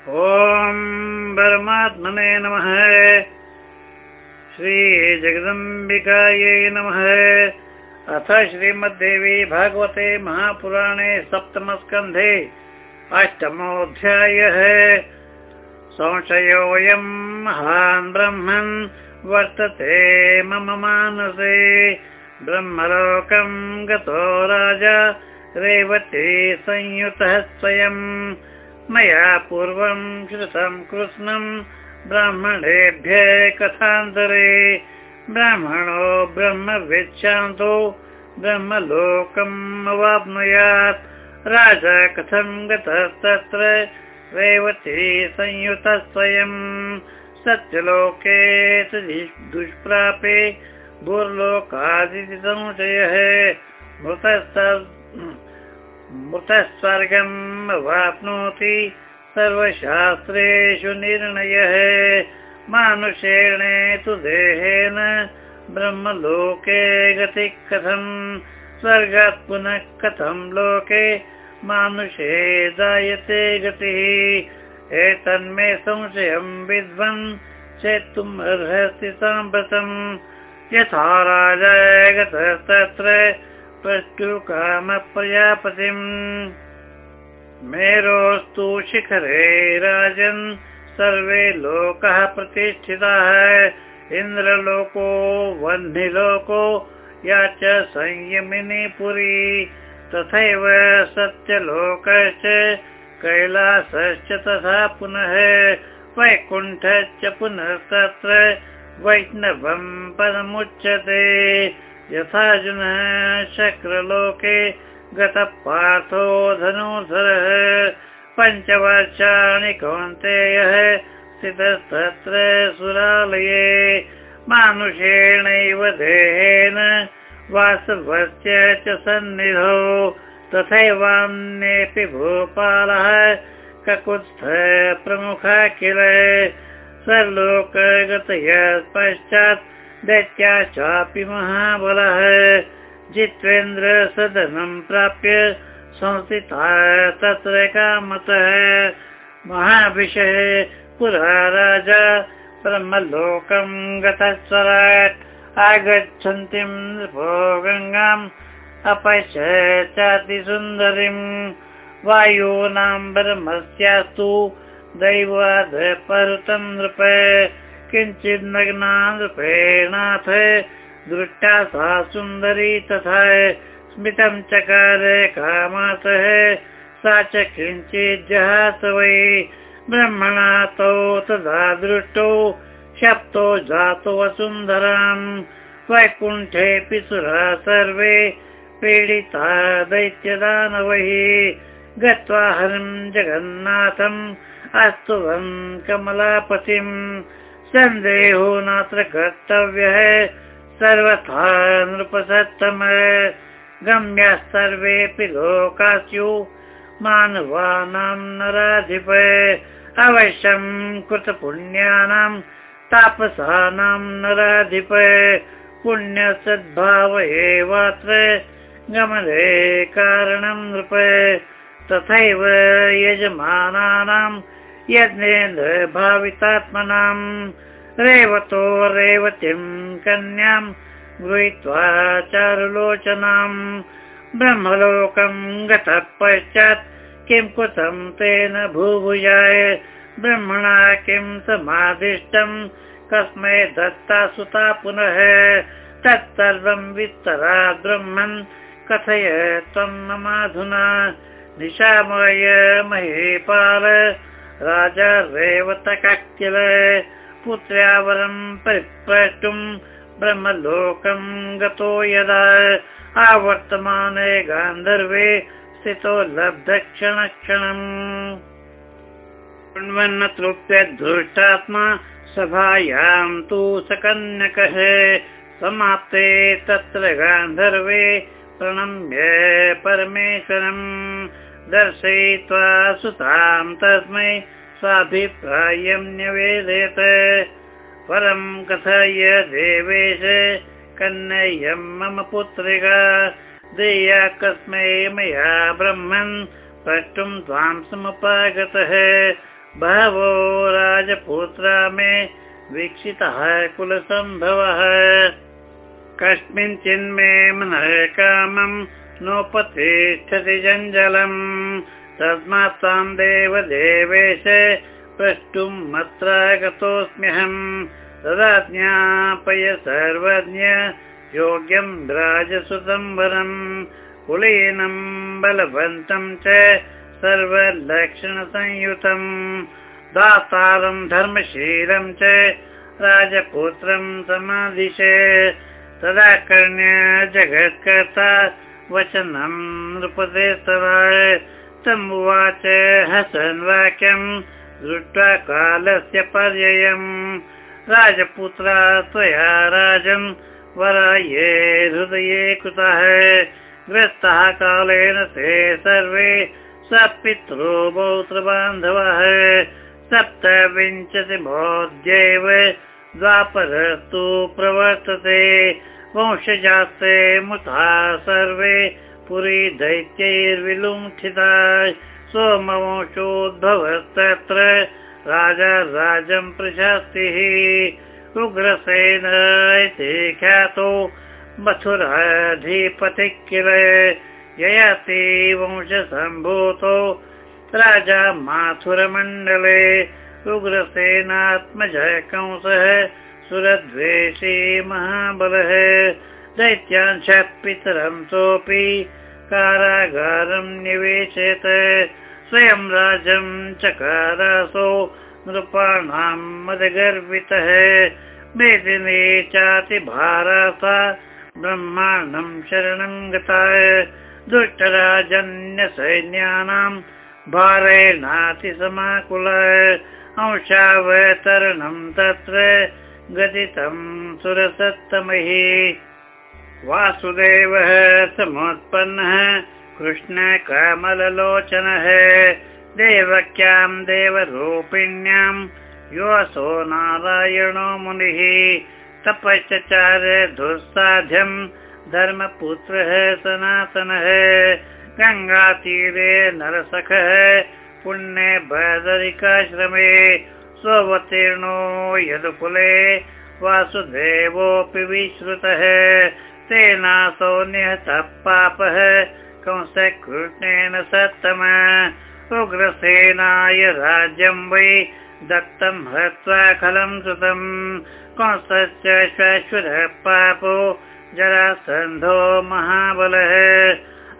ॐ परमात्मने नमः। श्रीजगदम्बिकायै नमः। अथ श्रीमद्देवी भागवते महापुराणे सप्तमस्कन्धे अष्टमोऽध्यायः। संशयोऽयं महान् ब्रह्मन् वर्तते मम मानसे। ब्रह्मलोकं गतो राजा रेवती संयुतः स्वयम् मया पूर्वं श्रुतं कृत्स्नं ब्राह्मणेभ्य कथान्तरे। ब्राह्मणो ब्रह्मविच्छान्तो ब्रह्मलोकम् अवाप्नुयात्। राजा कथं गतस्तत्र रेवती संयुतः स्वयं सत्यलोके दुष्प्रापे भूर्लोकादिति संशयः मृतः मृतः स्वर्गम् वाप्नोति सर्वशास्त्रेषु निर्णयः। मानुषेण तु देहेन ब्रह्मलोके गति कथम् स्वर्गात् पुनः कथं लोके मानुषे जायते गतिः। एतन्मे संशयं विद्वन् चेत्तुम् अर्हति साम्प्रतम्। यथा राजा गतः तत्र प्रजापतिम् मेरोस्तु शिखरे राजन् सर्वे लोकः प्रतिष्ठिताः इन्द्रलोको वह्निलोको या च संयमिनी पुरी। तथैव सत्यलोकश्च कैलासश्च तथा पुनः वैकुण्ठश्च पुनः तत्र वैष्णवम् पदमुच्यते यथा जनः शक्रलोके गतः पार्थो धनुधरः पञ्चवर्षाणि कौन्तेयः स्थितस्तत्र सुरालये मानुषेणैव देहेन वासवस्य च सन्निधौ तथैवान्येऽपि भूपालः ककुत्स्थ प्रमुखः किल सर्लोकगतय पश्चात् दैत्या चापि महाबलः। जित्वेन्द्र सदनं प्राप्य संस्थिता तत्र कामतः महाभिषः पुरा राजा ब्रह्मलोकं गतस्वराट्। आगच्छन्तीं नृपो गङ्गाम् अपश्य चातिसुन्दरीम् वायूनां ब्रह्मस्यास्तु दैवाद परुतं नृप किञ्चित् नग्ना नृपेणाथ दृष्टा सा सुन्दरी तथा स्मितं चकार कामातः सा च किञ्चित् जहास वै ब्रह्मणा तौ तदा दृष्टौ शप्तो जातो वसुन्धराम् वैकुण्ठेऽपि सुरा सर्वे पीडिता दैत्यदानवैः गत्वा हरिं जगन्नाथम् अस्तुवन् कमलापतिम् सन्देहो नात्र कर्तव्यः सर्वथा नृपसत्तम गम्या सर्वेऽपि लोका स्युः मानवानां नराधिप अवश्यं कृतपुण्यानां तापसानां नराधिप पुण्यसद्भाव एवात्र गमने कारणं नृप तथैव यजमानानां यज्ञेन्द्र भावितात्मनाम् रेवतो रेवतीं कन्यां गृहीत्वा चारुलोचनाम् ब्रह्मलोकं गतः पश्चात् किं कृतं तेन भूभुजाय ब्रह्मणा किं समादिष्टम् कस्मै दत्ता सुता पुनः तत्सर्वं विस्तरा ब्रह्मन् कथय त्वं ममाधुना निशामय महीपाल राजा रेवतकिल पुत्र्यावरं परिप्रष्टुम् ब्रह्मलोकं गतो यदा आवर्तमाने गान्धर्वे स्थितो लब्धक्षण क्षणम् शृण्वन्न तृप्य धृष्टात्मा सभायां तु सकन्यकः समाप्ते तत्र गान्धर्वे प्रणम्य परमेश्वरम् दर्शयित्वा सुतां तस्मै स्वाभिप्रायं न्यवेदयत परं कथय देवेश कन्ययं मम पुत्रिका। देया कस्मै मया ब्रह्मन् प्रष्टुं त्वां समुपागतः। बहवो राजपुत्रा मे वीक्षितः कुलसम्भवः। कस्मिंश्चिन्मे मनः कामं नोपतिष्ठति जञ्जलम् तस्मात् तां देवदेवेश प्रष्टुम् अत्र गतोऽस्म्यहम् तदा ज्ञापय सर्वज्ञ योग्यं राजसुसंवरम् कुलीनं बलवन्तं च सर्वलक्षणसंयुतम् दातारं धर्मशीलं च राजपुत्रं समाधिश तदा कर्ण्य जगत्कर्ता वचनं नृपते तम् उवाच। हसन् वाक्यं दृष्ट्वा कालस्य पर्ययम्। राजपुत्रा त्वया राजन् वराये हृदये कृतः। ग्रस्तः कालेन ते सर्वे सपितृ पौत्रबान्धवः। सप्तविंशति बोध्यैव द्वापरस्तु प्रवर्तते। वंशजास्ते मुता सर्वे पुरी दैत्यैर्विलुण्ठिता। सोमवंशोद्भवस्तत्र राजा राजं प्रशास्तिः। उग्रसेन इति ख्यातो मथुराधिपति किल। ययाति वंशसम्भूतो राजा माथुरमण्डले। उग्रसेनात्मज कंसः सुरद्वेषी महाबलः। दैत्यान् पितरं सोऽपि कारागारं निवेशयत् स्वयं राजं चकारासो नृपाणां मदगर्वितः। मेदिने चातिभारासा ब्रह्माण्डं शरणं गता दुष्टराजन्यसैन्यानां भारेणातिसमाकुल अंशावतरणं तत्र गदितं सुरसत्तमहि वासुदेवः समुत्पन्नः कृष्णकमललोचनः देवक्यां देवरूपिण्यां योऽसो नारायणो मुनिः तपश्चार दुस्साध्यं धर्मपुत्रः सनातनः गङ्गातीरे नरसखः पुण्ये बदरिकाश्रमे स्ववतीर्णो यदुकुले वासुदेवोऽपि विश्रुतः तेनासो निहतः पापः कंसकृष्णेन सत्तम। उग्रसेनाय राज्यं वै दत्तं हत्वा खलं सुतम्। कंसस्य शाश्वतः पापो जरासन्धो महाबलः।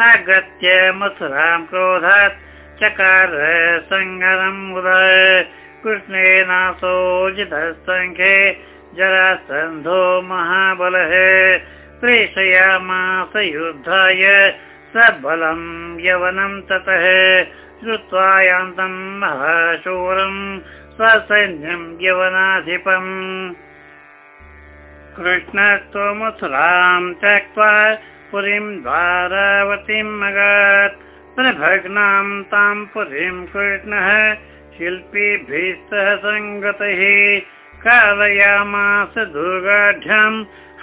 आगत्य मथुरां क्रोधात् चकार सङ्गरम् उदय कृष्णेनासो जितसङ्ख्ये जरासन्धो महाबलः। प्रेषयामास युद्धाय सबलं यवनं ततः श्रुत्वा यान्तं महाशूरं स्वसैन्यं यवनाधिपम्। कृष्णत्वमथुरां त्यक्त्वा पुरीं द्वारावतीम् अगात् प्रभग्नां तां पुरीं कृष्णः शिल्पीभिः सह सङ्गतैः कालयामास दुर्गाढ्यां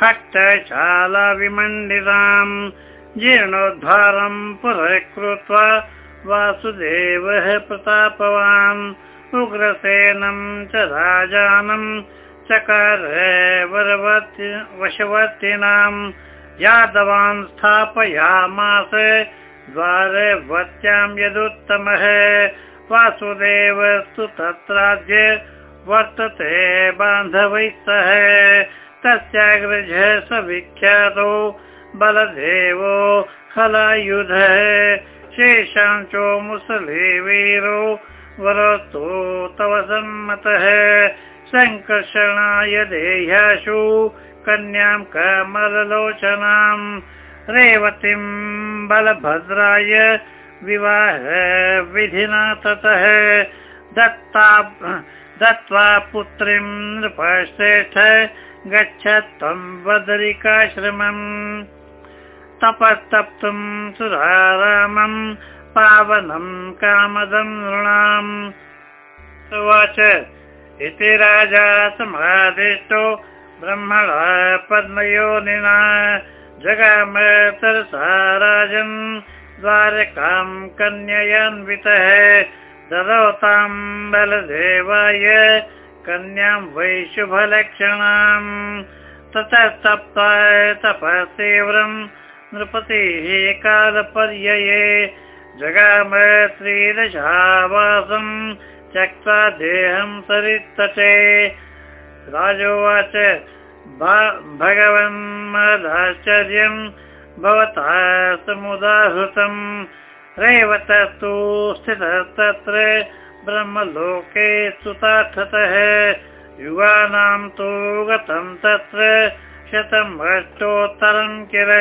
हट्टशाला विमण्डिताम् जीर्णोद्धारं पुरः कृत्वा वासुदेवः प्रतापवान्। उग्रसेनं च राजानं चकार वशवर्तिनां यादवान् स्थापयामास द्वारवत्यां यदुत्तमः। वासुदेवस्तु तत्राद्य वर्तते बान्धवैः सह तस्याग्रजः स विख्यातो बलदेवो हलायुधः शेषांशो मुसले वीरो वरस्तु तव सम्मतः सङ्कर्षणाय देह्याशु कन्यां कमललोचनाम् रेवतीं बलभद्राय विवाह विधिना ततः। दत्ता दत्त्वा पुत्रीं नृपश्रेष्ठ गच्छ त्वं बदरिकाश्रमम् तपस्तप्तुं सुरारामम् पावनं कामदं नृणाम् उवाच इति राजा समादिष्टो ब्रह्मणा पद्मयोनिना। जगाम तरसा राजन् द्वारकां कन्ययान्वितः। ददौतां बलदेवाय कन्यां वै शुभलक्षणाम् ततः तपः नृपतेः कालपर्यये जगाम त्रिदशावासम् त्यक्त्वा देहं सरित्तटे। राजोवाच भगवन्मदाश्चर्यम् भवता समुदाहृतम् रेवतस्तु स्थितः तत्र ब्रह्मलोके सुतार्थतः युगानां तु गतं तत्र शतम् अष्टोत्तरम् किल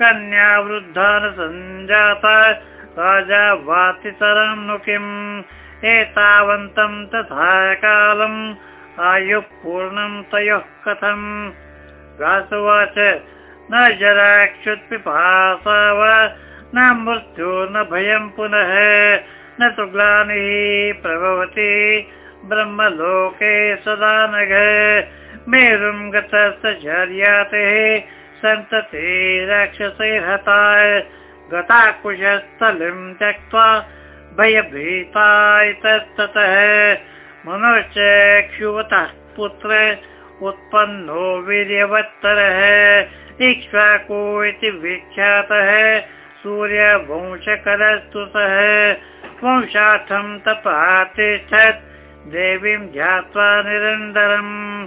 कन्या वृद्धा न सञ्जाता राजा वातितरं नु किम्? एतावन्तं तथा कालम् आयुः पूर्णं तयोः कथम्? वासुवाच न जराक्षुत्पिपासा वा न मृत्यु न भयं पुनः। न तु ग्लानिः प्रभवति ब्रह्मलोके सदा नघ मेरुं गतश्चर्याते सन्तते राक्षसे हताय। गता कुशस्थलिं त्यक्त्वा भयभीताय तत्ततः। क्षुवतः पुत्र उत्पन्नो वीर्यवत्तरः। इक्ष्वाको इति विख्यातः। सूर्यवंशकरस्तु सः वंशार्थं तपातिष्ठत् देवीं ध्यात्वा निरन्तरम्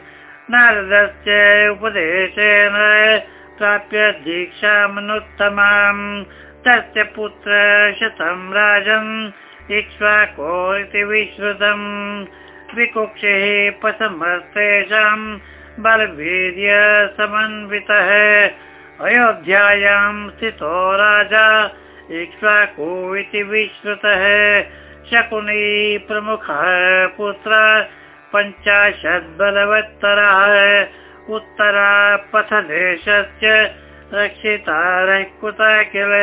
नारदस्य उपदेशेन प्राप्य दीक्षामनुत्तमाम् तस्य पुत्र शतं राजन् इक्ष्वाको इति विश्रुतम् विकुक्षिः पसमस्तेषां बलवीर्य समन्वितः। अयोध्यायां स्थितो राजा इति विश्रुतः। शकुनी प्रमुखः पुत्र पञ्चाशद्बलवत्तरः। उत्तरा पथदेशस्य रक्षिता कुतः किल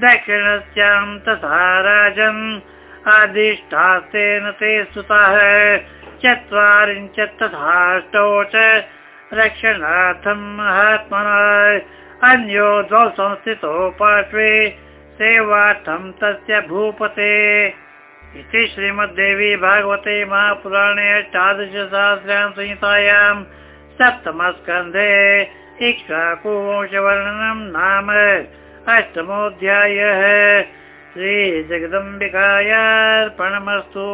दक्षिणस्यां तथा राजन् आदिष्टास्तेन ते सुतः। चत्वारिंश तथाष्टौ च रक्षणार्थं महात्मना। अन्यो द्वौ संस्थितौ पार्श्वे सेवार्थं तस्य भूपते इति श्रीमद्देवी भागवते महापुराणे अष्टादशसहस्रां संहितायां सप्तमस्कन्धे इक्ष्वाकुवंशवर्णनं नाम अष्टमोऽध्यायः श्रीजगदम्बिकायार्पणमस्तु